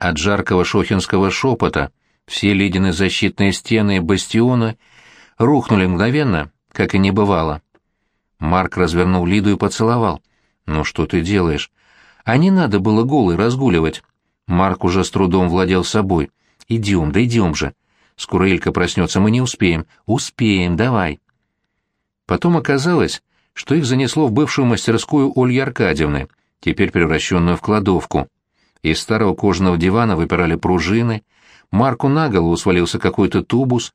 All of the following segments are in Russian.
от жаркого шохинского шепота все ледяные защитные стены и бастионы рухнули мгновенно, как и не бывало. Марк развернул Лиду и поцеловал. «Ну что ты делаешь? А не надо было голой разгуливать». Марк уже с трудом владел собой. «Идем, да идем же. Скоро Илька проснется, мы не успеем. Успеем, давай». Потом оказалось, что их занесло в бывшую мастерскую Ольги Аркадьевны, теперь превращенную в кладовку. Из старого кожаного дивана выпирали пружины, Марку на голову свалился какой-то тубус,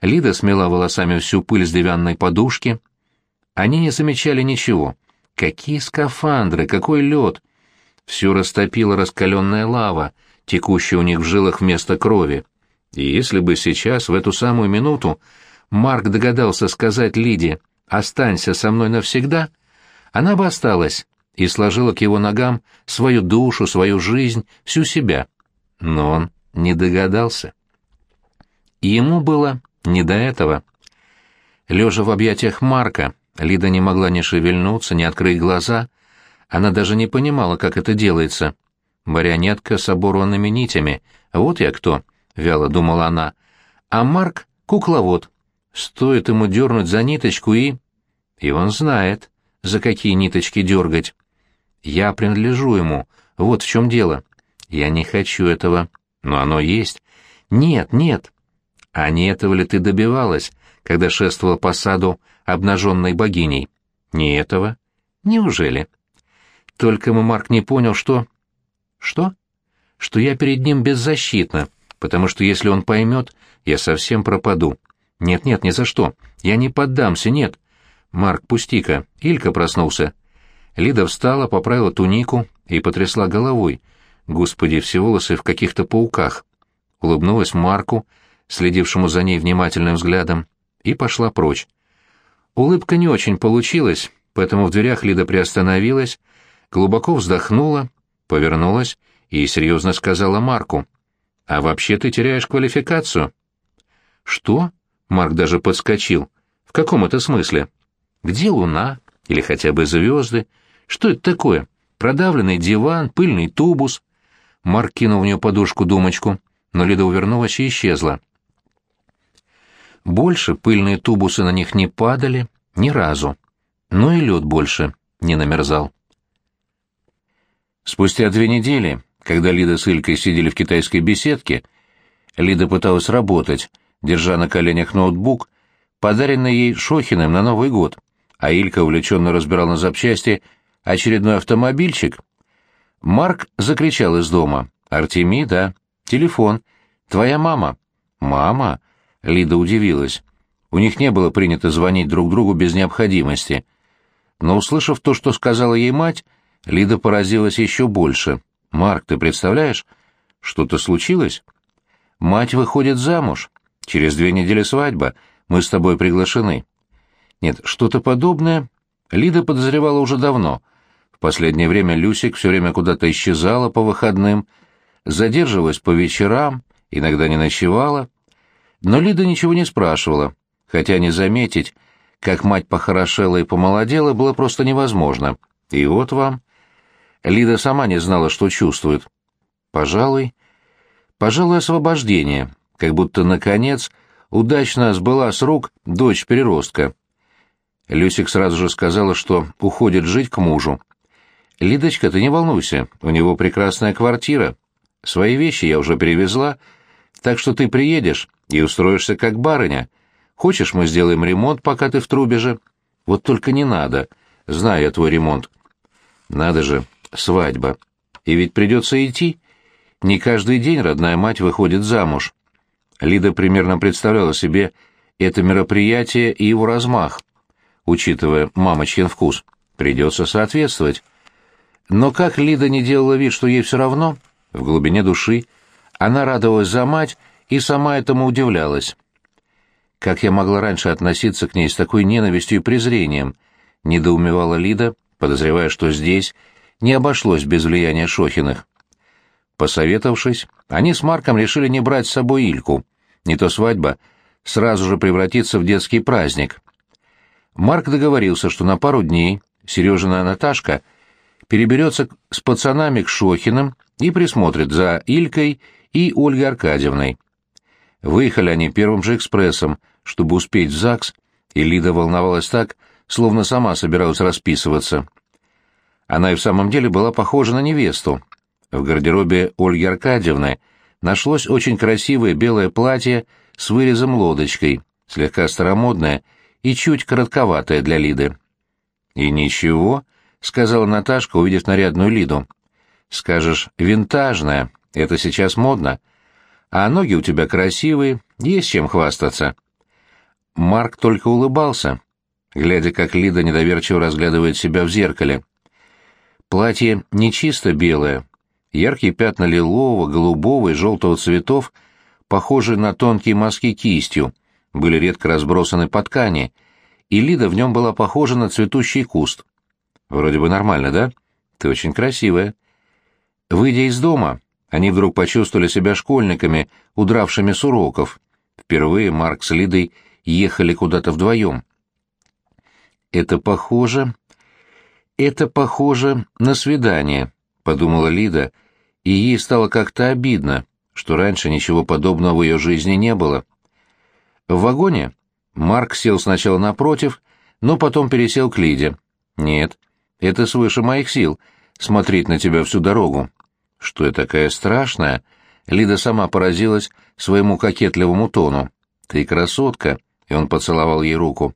Лида смела волосами всю пыль с деревянной подушки. Они не замечали ничего. Какие скафандры, какой лед! Все растопила раскаленная лава, текущая у них в жилах вместо крови. И если бы сейчас, в эту самую минуту, Марк догадался сказать Лиде «Останься со мной навсегда», она бы осталась и сложила к его ногам свою душу, свою жизнь, всю себя. Но он не догадался. И ему было не до этого. Лежа в объятиях Марка, Лида не могла ни шевельнуться, ни открыть глаза. Она даже не понимала, как это делается. Марионетка с оборванными нитями. Вот я кто, — вяло думала она. А Марк — кукловод. Стоит ему дернуть за ниточку и... И он знает, за какие ниточки дергать. Я принадлежу ему, вот в чем дело. Я не хочу этого, но оно есть. Нет, нет. А не этого ли ты добивалась, когда шествовала по саду обнаженной богиней? Не этого? Неужели? Только ему Марк не понял, что... Что? Что я перед ним беззащитна, потому что если он поймет, я совсем пропаду. Нет-нет, ни за что. Я не поддамся, нет. Марк, пусти-ка. Илька проснулся. Лида встала, поправила тунику и потрясла головой. Господи, все волосы в каких-то пауках. Улыбнулась Марку, следившему за ней внимательным взглядом, и пошла прочь. Улыбка не очень получилась, поэтому в дверях Лида приостановилась, глубоко вздохнула, повернулась и серьезно сказала Марку. «А вообще ты теряешь квалификацию». «Что?» — Марк даже подскочил. «В каком это смысле? Где луна? Или хотя бы звезды? Что это такое? Продавленный диван, пыльный тубус?» Марк кинул в нее подушку-думочку, но Лида увернулась и исчезла. Больше пыльные тубусы на них не падали ни разу, но и лед больше не намерзал. Спустя две недели, когда Лида с Илькой сидели в китайской беседке, Лида пыталась работать, держа на коленях ноутбук, подаренный ей Шохиным на Новый год, а Илька увлеченно разбирал на запчасти очередной автомобильчик. Марк закричал из дома. «Артемида, телефон. Твоя мама». «Мама?» — Лида удивилась. У них не было принято звонить друг другу без необходимости. Но, услышав то, что сказала ей мать, Лида поразилась еще больше. «Марк, ты представляешь? Что-то случилось?» «Мать выходит замуж. Через две недели свадьба. Мы с тобой приглашены». Нет, что-то подобное Лида подозревала уже давно. В последнее время Люсик все время куда-то исчезала по выходным, задерживалась по вечерам, иногда не ночевала. Но Лида ничего не спрашивала, хотя не заметить, как мать похорошела и помолодела, было просто невозможно. И вот вам... Лида сама не знала, что чувствует. Пожалуй, пожалуй, освобождение, как будто, наконец, удачно сбыла с рук дочь переростка. Люсик сразу же сказала, что уходит жить к мужу. «Лидочка, ты не волнуйся, у него прекрасная квартира. Свои вещи я уже перевезла, так что ты приедешь и устроишься как барыня. Хочешь, мы сделаем ремонт, пока ты в трубе же? Вот только не надо, знаю твой ремонт». «Надо же, свадьба. И ведь придется идти. Не каждый день родная мать выходит замуж. Лида примерно представляла себе это мероприятие и его размах, учитывая мамочкин вкус. Придется соответствовать. Но как Лида не делала вид, что ей все равно, в глубине души она радовалась за мать и сама этому удивлялась. Как я могла раньше относиться к ней с такой ненавистью и презрением, недоумевала Лида, подозревая, что здесь не обошлось без влияния Шохиных. Посоветовавшись, они с Марком решили не брать с собой Ильку. Не то свадьба сразу же превратится в детский праздник. Марк договорился, что на пару дней Сережина Наташка переберется с пацанами к Шохиным и присмотрит за Илькой и Ольгой Аркадьевной. Выехали они первым же экспрессом, чтобы успеть в ЗАГС, и Лида волновалась так, словно сама собиралась расписываться. Она и в самом деле была похожа на невесту. В гардеробе Ольги Аркадьевны нашлось очень красивое белое платье с вырезом лодочкой, слегка старомодное и чуть коротковатое для Лиды. «И ничего», — сказала Наташка, увидев нарядную Лиду. «Скажешь, винтажная, это сейчас модно. А ноги у тебя красивые, есть чем хвастаться». Марк только улыбался, глядя, как Лида недоверчиво разглядывает себя в зеркале. Платье не чисто белое. Яркие пятна лилового, голубого и желтого цветов, похожие на тонкие маски кистью, были редко разбросаны по ткани, и Лида в нем была похожа на цветущий куст. Вроде бы нормально, да? Ты очень красивая. Выйдя из дома, они вдруг почувствовали себя школьниками, удравшими с уроков. Впервые Марк с Лидой ехали куда-то вдвоем. «Это похоже... это похоже на свидание», — подумала Лида, и ей стало как-то обидно, что раньше ничего подобного в ее жизни не было. В вагоне Марк сел сначала напротив, но потом пересел к Лиде. «Нет, это свыше моих сил, смотреть на тебя всю дорогу». «Что я такая страшная?» Лида сама поразилась своему кокетливому тону. «Ты красотка, и он поцеловал ей руку.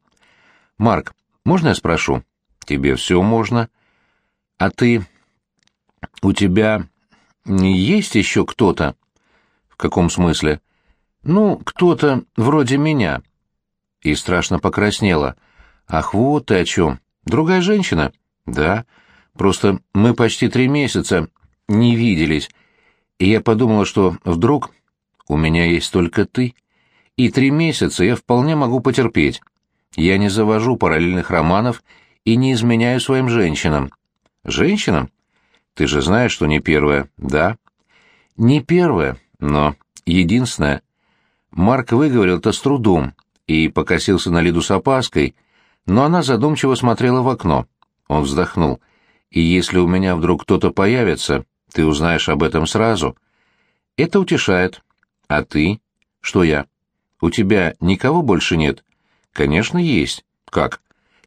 «Марк, можно я спрошу?» «Тебе все можно. А ты... У тебя... есть еще кто-то?» «В каком смысле?» «Ну, кто-то вроде меня». И страшно покраснела. «Ах, вот ты о чем. Другая женщина?» «Да. Просто мы почти три месяца не виделись, и я подумала, что вдруг у меня есть только ты» и три месяца я вполне могу потерпеть. Я не завожу параллельных романов и не изменяю своим женщинам. Женщинам? Ты же знаешь, что не первая, да? Не первая, но единственная. Марк выговорил это с трудом и покосился на Лиду с опаской, но она задумчиво смотрела в окно. Он вздохнул. «И если у меня вдруг кто-то появится, ты узнаешь об этом сразу». «Это утешает. А ты? Что я?» У тебя никого больше нет? Конечно, есть. Как?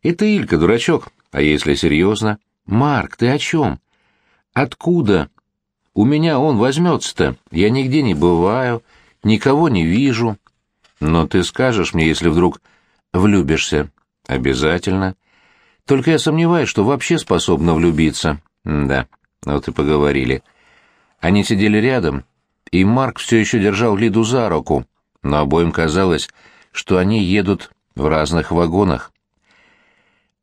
Это Илька, дурачок. А если серьезно? Марк, ты о чем? Откуда? У меня он возьмется-то. Я нигде не бываю, никого не вижу. Но ты скажешь мне, если вдруг влюбишься. Обязательно. Только я сомневаюсь, что вообще способна влюбиться. Да, вот и поговорили. Они сидели рядом, и Марк все еще держал Лиду за руку, но обоим казалось, что они едут в разных вагонах.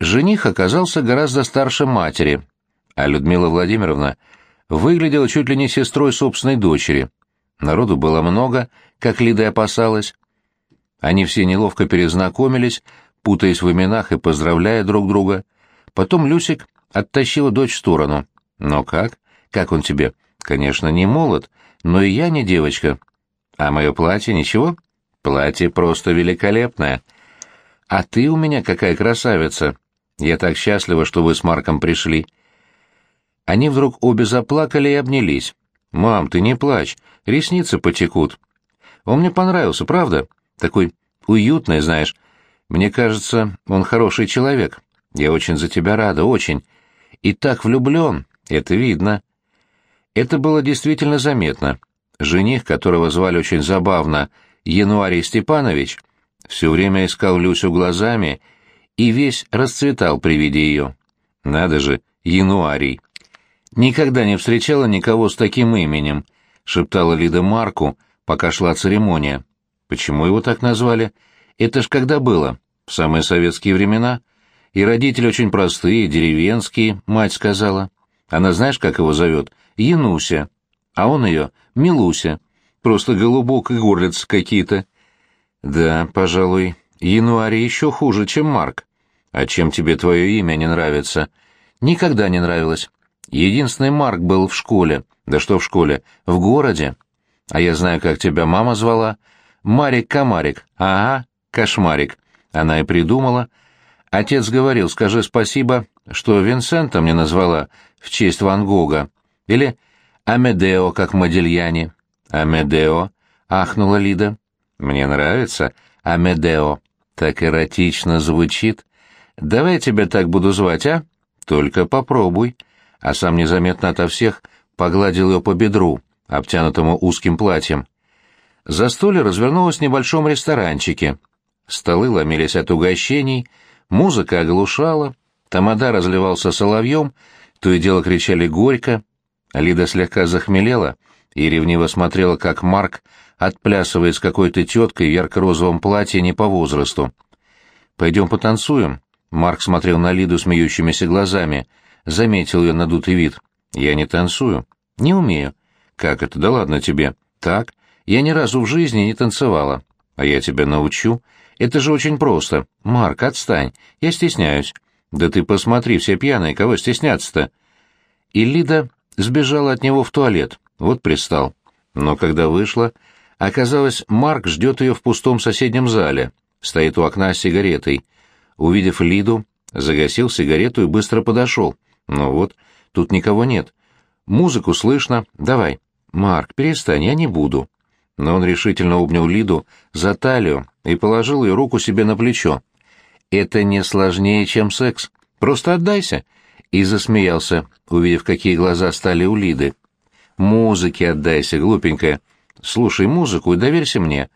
Жених оказался гораздо старше матери, а Людмила Владимировна выглядела чуть ли не сестрой собственной дочери. Народу было много, как Лида опасалась. Они все неловко перезнакомились, путаясь в именах и поздравляя друг друга. Потом Люсик оттащила дочь в сторону. «Но как? Как он тебе?» «Конечно, не молод, но и я не девочка. А мое платье ничего? Платье просто великолепное. А ты у меня какая красавица. Я так счастлива, что вы с Марком пришли. Они вдруг обе заплакали и обнялись. «Мам, ты не плачь, ресницы потекут». Он мне понравился, правда? Такой уютный, знаешь. Мне кажется, он хороший человек. Я очень за тебя рада, очень. И так влюблен, это видно. Это было действительно заметно. Жених, которого звали очень забавно Януарий Степанович, все время искал Люсю глазами и весь расцветал при виде ее. Надо же, Януарий. Никогда не встречала никого с таким именем, шептала Лида Марку, пока шла церемония. Почему его так назвали? Это ж когда было? В самые советские времена? И родители очень простые, деревенские, мать сказала. Она знаешь, как его зовет? Януся а он ее — Милуся. Просто голубок и горлиц какие-то. Да, пожалуй, Януарий еще хуже, чем Марк. А чем тебе твое имя не нравится? Никогда не нравилось. Единственный Марк был в школе. Да что в школе? В городе. А я знаю, как тебя мама звала. Марик-комарик. Ага, кошмарик. Она и придумала. Отец говорил, скажи спасибо, что Винсента мне назвала в честь Ван Гога. Или Амедео, как Модильяне». «Амедео», — ахнула Лида. «Мне нравится Амедео. Так эротично звучит. Давай я тебя так буду звать, а? Только попробуй». А сам незаметно ото всех погладил ее по бедру, обтянутому узким платьем. Застолье развернулось в небольшом ресторанчике. Столы ломились от угощений, музыка оглушала, тамада разливался соловьем, то и дело кричали горько. Лида слегка захмелела и ревниво смотрела, как Марк отплясывает с какой-то теткой в ярко-розовом платье не по возрасту. «Пойдем потанцуем?» Марк смотрел на Лиду смеющимися глазами, заметил ее надутый вид. «Я не танцую. Не умею». «Как это? Да ладно тебе». «Так. Я ни разу в жизни не танцевала. А я тебя научу. Это же очень просто. Марк, отстань. Я стесняюсь». «Да ты посмотри, все пьяные, кого стесняться-то?» И Лида сбежала от него в туалет. Вот пристал. Но когда вышла, оказалось, Марк ждет ее в пустом соседнем зале. Стоит у окна с сигаретой. Увидев Лиду, загасил сигарету и быстро подошел. Ну вот, тут никого нет. Музыку слышно. Давай. Марк, перестань, я не буду. Но он решительно обнял Лиду за талию и положил ее руку себе на плечо. Это не сложнее, чем секс. Просто отдайся. И засмеялся, увидев, какие глаза стали у Лиды. Музыке отдайся, глупенькая. Слушай музыку и доверься мне.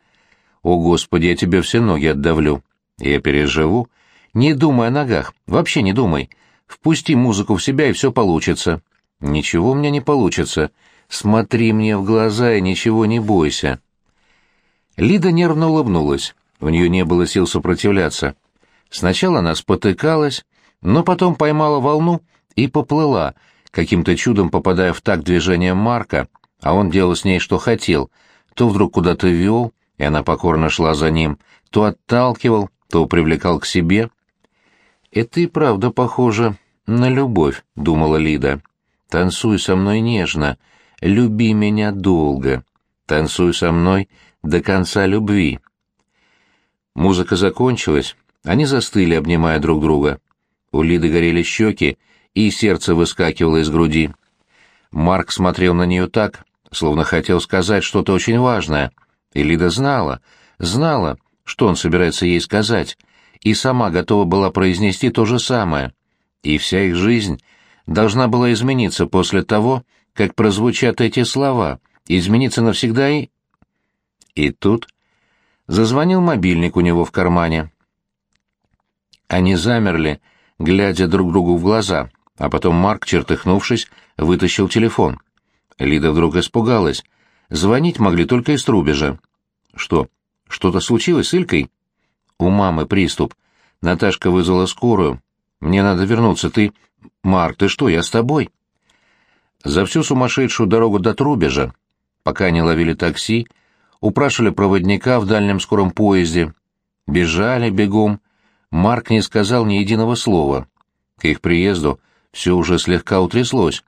О, Господи, я тебе все ноги отдавлю. Я переживу. Не думай о ногах, вообще не думай. Впусти музыку в себя, и все получится. Ничего у меня не получится. Смотри мне в глаза и ничего не бойся. Лида нервно улыбнулась. У нее не было сил сопротивляться. Сначала она спотыкалась, но потом поймала волну и поплыла, каким-то чудом попадая в такт движением Марка, а он делал с ней что хотел, то вдруг куда-то вел, и она покорно шла за ним, то отталкивал, то привлекал к себе. «Это и правда похоже на любовь», — думала Лида. «Танцуй со мной нежно, люби меня долго, танцуй со мной до конца любви». Музыка закончилась, они застыли, обнимая друг друга. У Лиды горели щеки, и сердце выскакивало из груди. Марк смотрел на нее так, словно хотел сказать что-то очень важное. И Лида знала, знала, что он собирается ей сказать, и сама готова была произнести то же самое. И вся их жизнь должна была измениться после того, как прозвучат эти слова, измениться навсегда и... И тут зазвонил мобильник у него в кармане. Они замерли, глядя друг другу в глаза, а потом Марк, чертыхнувшись, вытащил телефон. Лида вдруг испугалась. Звонить могли только из трубежа. «Что, что-то случилось с Илькой?» «У мамы приступ. Наташка вызвала скорую. Мне надо вернуться. Ты...» «Марк, ты что, я с тобой?» За всю сумасшедшую дорогу до Трубежа, пока они ловили такси, упрашивали проводника в дальнем скором поезде, бежали бегом, Марк не сказал ни единого слова. К их приезду все уже слегка утряслось.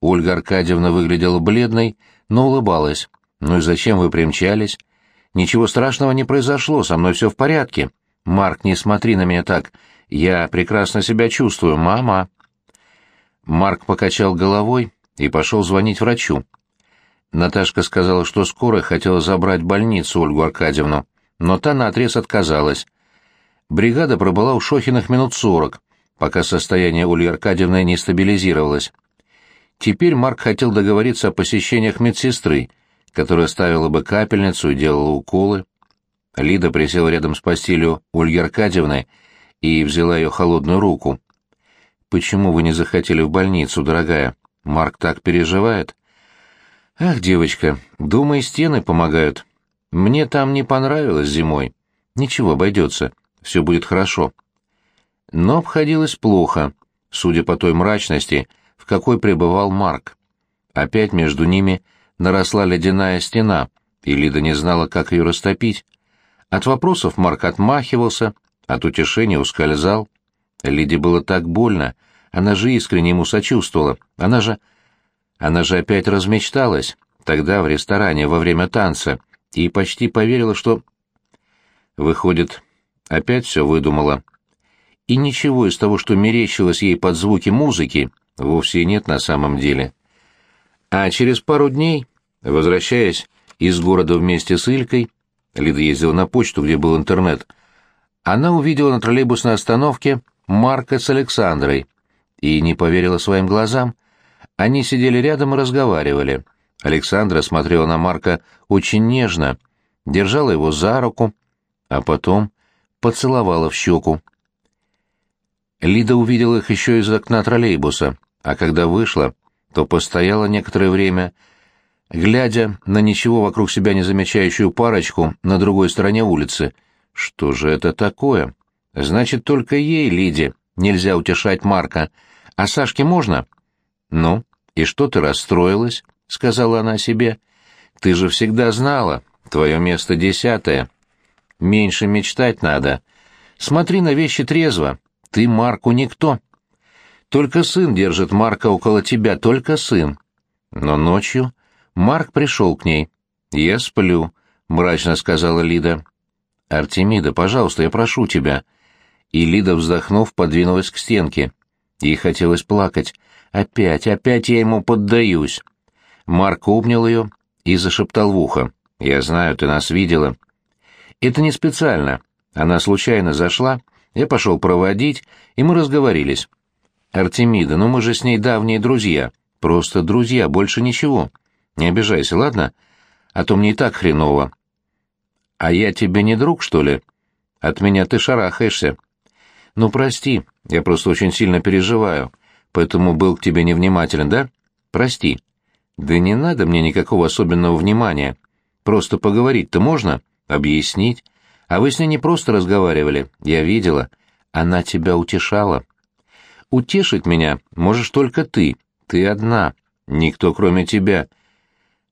Ольга Аркадьевна выглядела бледной, но улыбалась. «Ну и зачем вы примчались?» «Ничего страшного не произошло, со мной все в порядке. Марк, не смотри на меня так. Я прекрасно себя чувствую, мама». Марк покачал головой и пошел звонить врачу. Наташка сказала, что скоро хотела забрать больницу Ольгу Аркадьевну, но та наотрез отказалась. Бригада пробыла у Шохиных минут сорок, пока состояние Ольги Аркадьевны не стабилизировалось. Теперь Марк хотел договориться о посещениях медсестры, которая ставила бы капельницу и делала уколы. Лида присела рядом с постелью Ольги Аркадьевны и взяла ее холодную руку. «Почему вы не захотели в больницу, дорогая? Марк так переживает». «Ах, девочка, думай, стены помогают. Мне там не понравилось зимой. Ничего, обойдется все будет хорошо. Но обходилось плохо, судя по той мрачности, в какой пребывал Марк. Опять между ними наросла ледяная стена, и Лида не знала, как ее растопить. От вопросов Марк отмахивался, от утешения ускользал. Лиде было так больно, она же искренне ему сочувствовала, она же... Она же опять размечталась, тогда в ресторане во время танца, и почти поверила, что... Выходит, Опять все выдумала. И ничего из того, что мерещилось ей под звуки музыки, вовсе нет на самом деле. А через пару дней, возвращаясь из города вместе с Илькой, Лида ездила на почту, где был интернет, она увидела на троллейбусной остановке Марка с Александрой и не поверила своим глазам. Они сидели рядом и разговаривали. Александра смотрела на Марка очень нежно, держала его за руку, а потом поцеловала в щеку. Лида увидела их еще из окна троллейбуса, а когда вышла, то постояла некоторое время, глядя на ничего вокруг себя не замечающую парочку на другой стороне улицы. Что же это такое? Значит, только ей, Лиде, нельзя утешать Марка. А Сашке можно? Ну, и что ты расстроилась? — сказала она себе. Ты же всегда знала, твое место десятое. Меньше мечтать надо. Смотри на вещи трезво. Ты Марку никто. Только сын держит Марка около тебя, только сын. Но ночью Марк пришел к ней. «Я сплю», — мрачно сказала Лида. «Артемида, пожалуйста, я прошу тебя». И Лида, вздохнув, подвинулась к стенке. Ей хотелось плакать. «Опять, опять я ему поддаюсь». Марк обнял ее и зашептал в ухо. «Я знаю, ты нас видела». «Это не специально. Она случайно зашла, я пошел проводить, и мы разговорились». «Артемида, ну мы же с ней давние друзья. Просто друзья, больше ничего». Не обижайся, ладно? А то мне и так хреново. А я тебе не друг, что ли? От меня ты шарахаешься. Ну, прости, я просто очень сильно переживаю, поэтому был к тебе невнимателен, да? Прости. Да не надо мне никакого особенного внимания. Просто поговорить-то можно? Объяснить? А вы с ней не просто разговаривали, я видела. Она тебя утешала. Утешить меня можешь только ты. Ты одна. Никто, кроме тебя.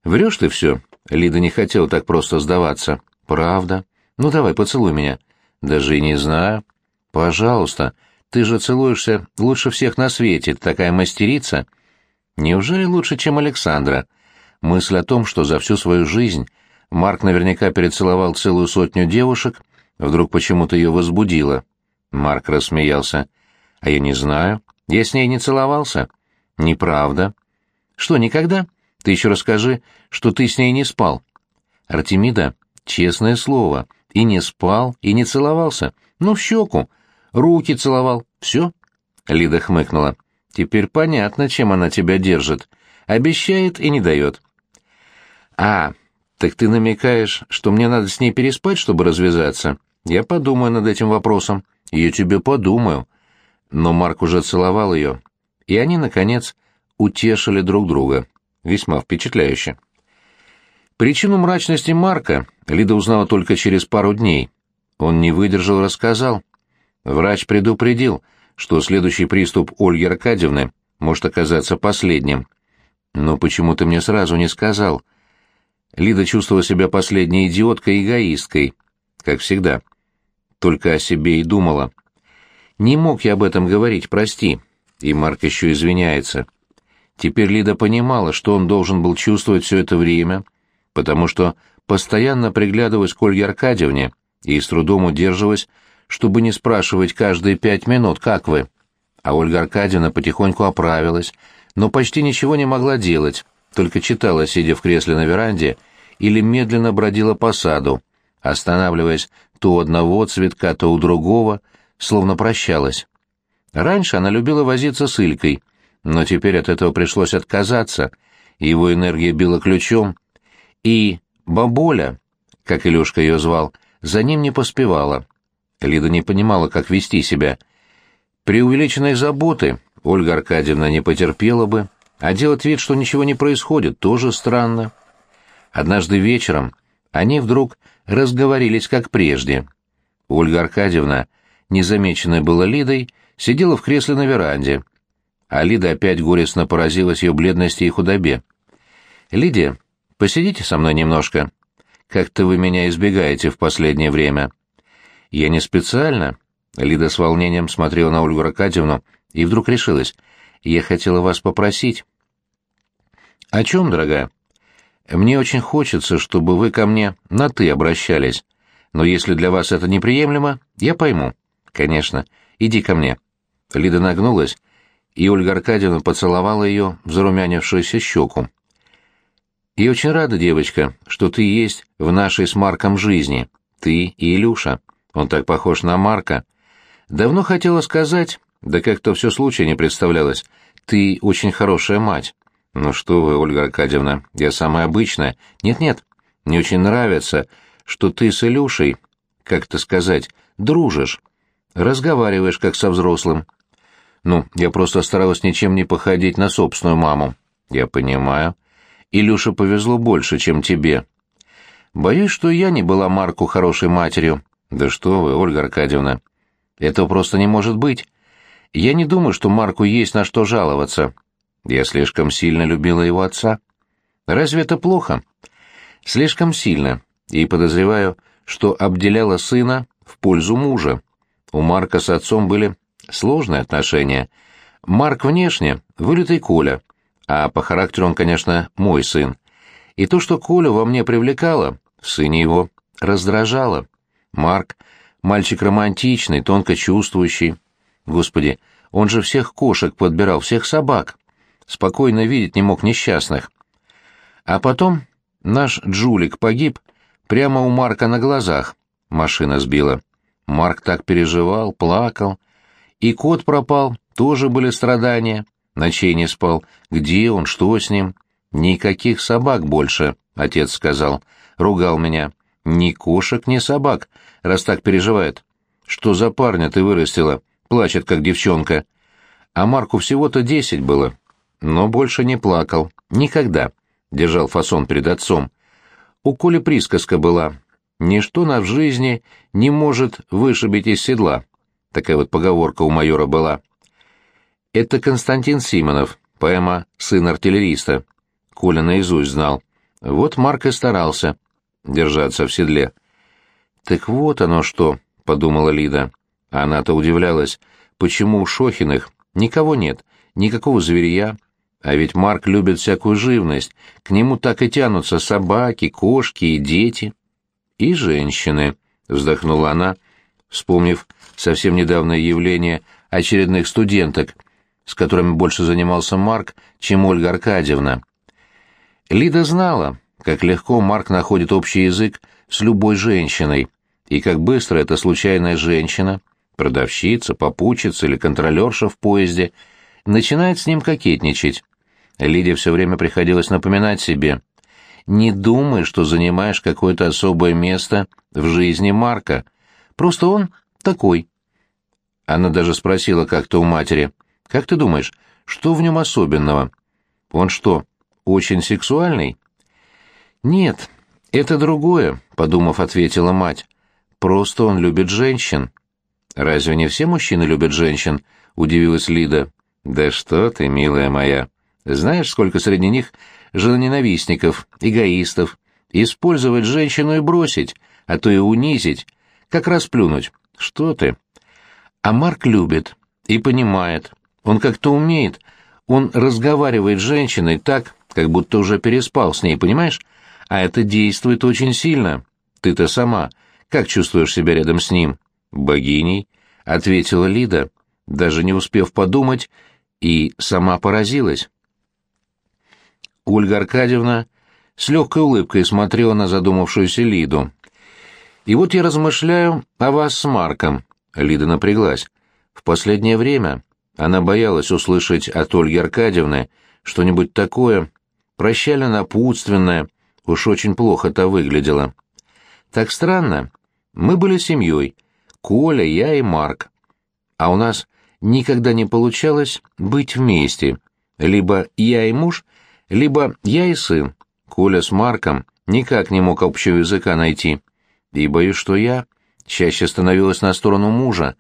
«Врешь ты все?» Лида не хотела так просто сдаваться. «Правда? Ну давай, поцелуй меня». «Даже и не знаю». «Пожалуйста, ты же целуешься лучше всех на свете, такая мастерица». «Неужели лучше, чем Александра?» Мысль о том, что за всю свою жизнь Марк наверняка перецеловал целую сотню девушек, вдруг почему-то ее возбудила. Марк рассмеялся. «А я не знаю. Я с ней не целовался». «Неправда». «Что, никогда?» Ты еще расскажи, что ты с ней не спал. Артемида, честное слово, и не спал, и не целовался. Ну, в щеку. Руки целовал. Все? Лида хмыкнула. Теперь понятно, чем она тебя держит. Обещает и не дает. А, так ты намекаешь, что мне надо с ней переспать, чтобы развязаться? Я подумаю над этим вопросом. Я тебе подумаю. Но Марк уже целовал ее, и они, наконец, утешили друг друга. Весьма впечатляюще. Причину мрачности Марка Лида узнала только через пару дней. Он не выдержал рассказал. Врач предупредил, что следующий приступ Ольги Аркадьевны может оказаться последним. Но почему ты мне сразу не сказал? Лида чувствовала себя последней идиоткой и эгоисткой, как всегда. Только о себе и думала. Не мог я об этом говорить, прости. И Марк еще извиняется. Теперь Лида понимала, что он должен был чувствовать все это время, потому что постоянно приглядывалась к Ольге Аркадьевне и с трудом удерживалась, чтобы не спрашивать каждые пять минут, как вы. А Ольга Аркадьевна потихоньку оправилась, но почти ничего не могла делать, только читала, сидя в кресле на веранде, или медленно бродила по саду, останавливаясь то у одного цветка, то у другого, словно прощалась. Раньше она любила возиться с Илькой, но теперь от этого пришлось отказаться, его энергия била ключом, и баболя, как Илюшка ее звал, за ним не поспевала. Лида не понимала, как вести себя. При увеличенной заботы Ольга Аркадьевна не потерпела бы, а делать вид, что ничего не происходит, тоже странно. Однажды вечером они вдруг разговорились как прежде. Ольга Аркадьевна, незамеченная была Лидой, сидела в кресле на веранде, а Лида опять горестно поразилась ее бледности и худобе. «Лидия, посидите со мной немножко. Как-то вы меня избегаете в последнее время». «Я не специально». Лида с волнением смотрела на Ольгу Аркадьевну и вдруг решилась. «Я хотела вас попросить». «О чем, дорогая?» «Мне очень хочется, чтобы вы ко мне на «ты» обращались. Но если для вас это неприемлемо, я пойму». «Конечно. Иди ко мне». Лида нагнулась и Ольга Аркадьевна поцеловала ее в зарумянившуюся щеку. «Я очень рада, девочка, что ты есть в нашей с Марком жизни. Ты и Илюша. Он так похож на Марка. Давно хотела сказать, да как-то все случая не представлялось. Ты очень хорошая мать». «Ну что вы, Ольга Аркадьевна, я самая обычная. Нет-нет, мне очень нравится, что ты с Илюшей, как это сказать, дружишь, разговариваешь как со взрослым. Ну, я просто старалась ничем не походить на собственную маму. Я понимаю. Илюше повезло больше, чем тебе. Боюсь, что я не была Марку хорошей матерью. Да что вы, Ольга Аркадьевна. Этого просто не может быть. Я не думаю, что Марку есть на что жаловаться. Я слишком сильно любила его отца. Разве это плохо? Слишком сильно. И подозреваю, что обделяла сына в пользу мужа. У Марка с отцом были сложные отношения. Марк внешне — вылитый Коля, а по характеру он, конечно, мой сын. И то, что Колю во мне привлекало, в сыне его раздражало. Марк — мальчик романтичный, тонко чувствующий. Господи, он же всех кошек подбирал, всех собак. Спокойно видеть не мог несчастных. А потом наш Джулик погиб прямо у Марка на глазах. Машина сбила. Марк так переживал, плакал. И кот пропал, тоже были страдания. Ночей не спал. Где он, что с ним? Никаких собак больше, отец сказал. Ругал меня. Ни кошек, ни собак, раз так переживает. Что за парня ты вырастила? Плачет, как девчонка. А Марку всего-то десять было. Но больше не плакал. Никогда. Держал фасон перед отцом. У Коли присказка была. Ничто на в жизни не может вышибить из седла. Такая вот поговорка у майора была. Это Константин Симонов, поэма «Сын артиллериста». Коля наизусть знал. Вот Марк и старался держаться в седле. «Так вот оно что», — подумала Лида. Она-то удивлялась, почему у Шохиных никого нет, никакого зверья. А ведь Марк любит всякую живность, к нему так и тянутся собаки, кошки и дети. «И женщины», — вздохнула она, вспомнив совсем недавнее явление очередных студенток — с которыми больше занимался Марк, чем Ольга Аркадьевна. Лида знала, как легко Марк находит общий язык с любой женщиной, и как быстро эта случайная женщина, продавщица, попутчица или контролерша в поезде, начинает с ним кокетничать. Лиде все время приходилось напоминать себе, «Не думай, что занимаешь какое-то особое место в жизни Марка. Просто он такой». Она даже спросила как-то у матери, как ты думаешь, что в нем особенного? Он что, очень сексуальный? Нет, это другое, подумав, ответила мать. Просто он любит женщин. Разве не все мужчины любят женщин? Удивилась Лида. Да что ты, милая моя. Знаешь, сколько среди них женоненавистников, эгоистов. Использовать женщину и бросить, а то и унизить, как расплюнуть. Что ты? А Марк любит и понимает, он как-то умеет. Он разговаривает с женщиной так, как будто уже переспал с ней, понимаешь? А это действует очень сильно. Ты-то сама. Как чувствуешь себя рядом с ним? Богиней, — ответила Лида, даже не успев подумать, и сама поразилась. Ольга Аркадьевна с легкой улыбкой смотрела на задумавшуюся Лиду. «И вот я размышляю о вас с Марком», — Лида напряглась. «В последнее время она боялась услышать от Ольги Аркадьевны что-нибудь такое, прощально напутственное, уж очень плохо-то выглядело. Так странно. Мы были семьей. Коля, я и Марк. А у нас никогда не получалось быть вместе. Либо я и муж, либо я и сын. Коля с Марком никак не мог общего языка найти. И боюсь, что я чаще становилась на сторону мужа.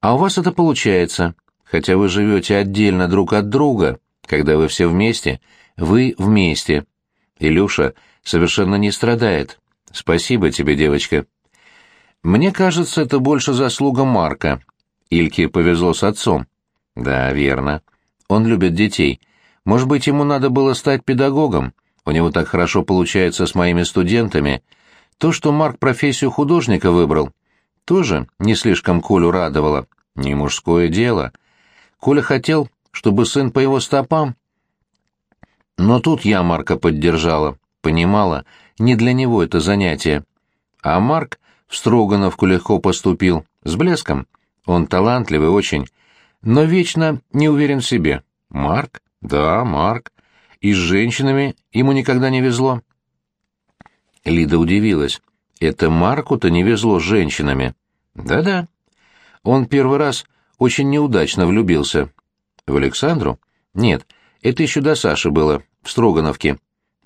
А у вас это получается хотя вы живете отдельно друг от друга, когда вы все вместе, вы вместе. Илюша совершенно не страдает. Спасибо тебе, девочка. Мне кажется, это больше заслуга Марка. Ильке повезло с отцом. Да, верно. Он любит детей. Может быть, ему надо было стать педагогом. У него так хорошо получается с моими студентами. То, что Марк профессию художника выбрал, тоже не слишком Колю радовало. Не мужское дело. Коля хотел, чтобы сын по его стопам. Но тут я Марка поддержала, понимала, не для него это занятие. А Марк в Строгановку легко поступил, с блеском. Он талантливый очень, но вечно не уверен в себе. Марк? Да, Марк. И с женщинами ему никогда не везло. Лида удивилась. Это Марку-то не везло с женщинами. Да-да. Он первый раз очень неудачно влюбился. В Александру? Нет, это еще до Саши было, в Строгановке.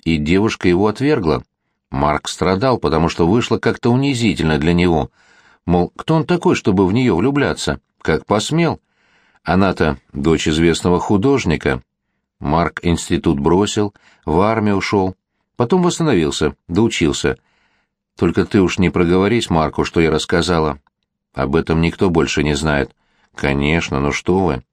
И девушка его отвергла. Марк страдал, потому что вышло как-то унизительно для него. Мол, кто он такой, чтобы в нее влюбляться? Как посмел? Она-то дочь известного художника. Марк институт бросил, в армию ушел. Потом восстановился, доучился. Только ты уж не проговорись Марку, что я рассказала. Об этом никто больше не знает. Конечно, ну что вы.